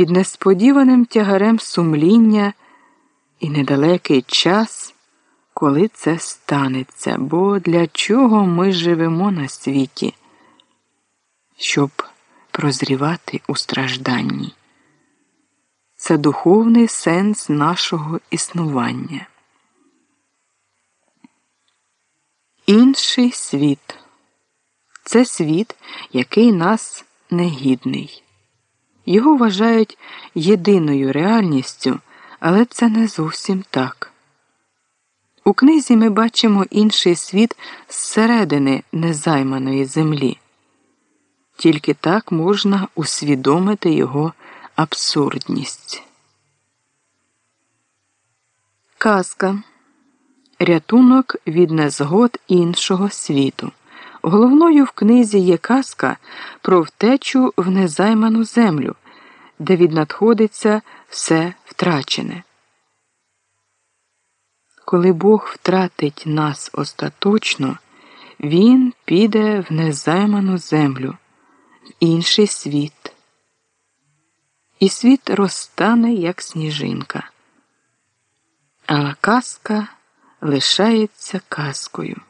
під несподіваним тягарем сумління і недалекий час, коли це станеться, бо для чого ми живемо на світі, щоб прозрівати у стражданні. Це духовний сенс нашого існування. Інший світ це світ, який нас негідний. Його вважають єдиною реальністю, але це не зовсім так. У книзі ми бачимо інший світ зсередини незайманої землі. Тільки так можна усвідомити його абсурдність. Казка Рятунок від незгод іншого світу. Головною в книзі є казка про втечу в незайману землю, де віднадходиться все втрачене. Коли Бог втратить нас остаточно, Він піде в незайману землю, в інший світ. І світ розтане, як сніжинка. А казка лишається казкою.